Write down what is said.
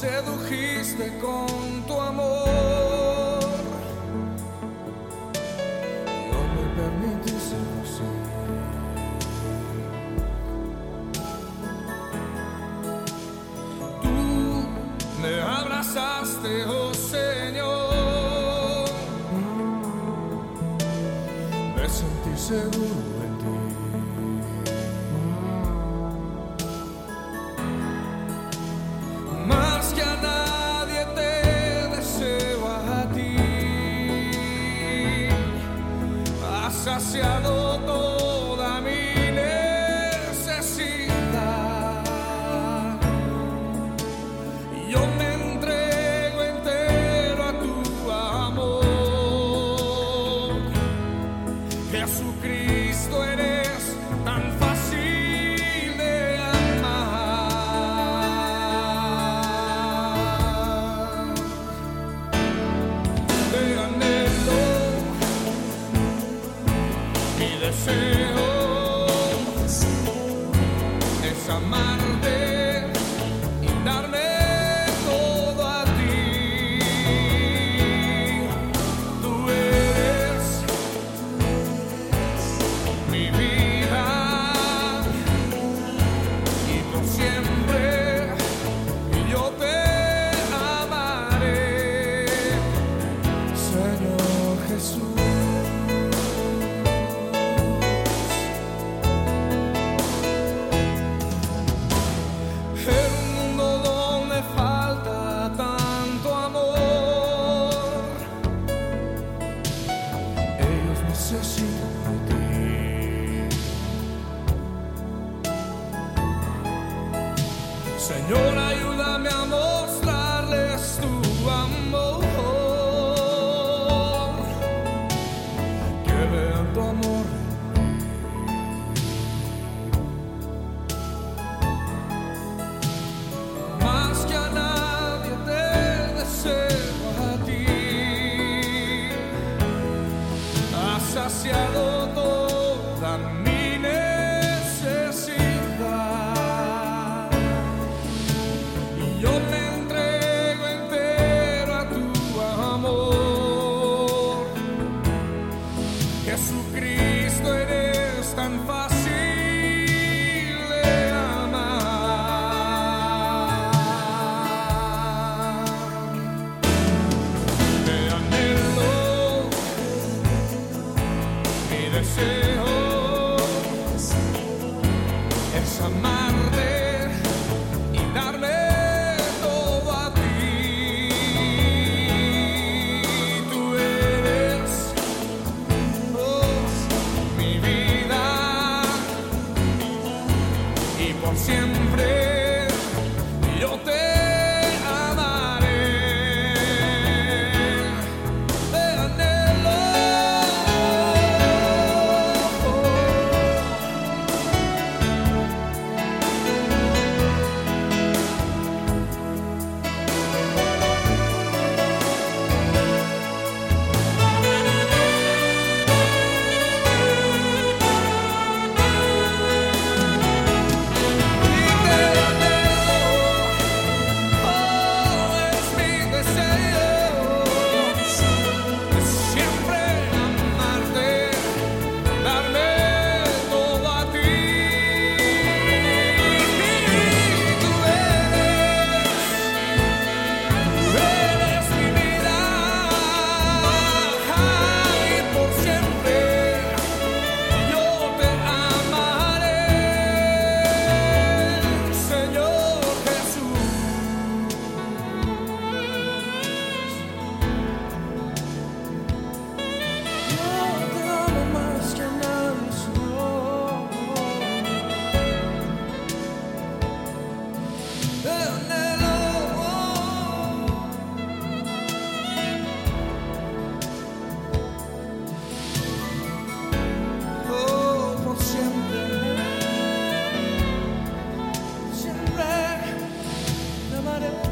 sedujiste con tu amor. No me permites seducir. Tú me abrazaste, oh Señor. Me sentí seguro. demasiado todo. chamar. Señor, ayúdame. Jesucristo eres tan fácil. matter.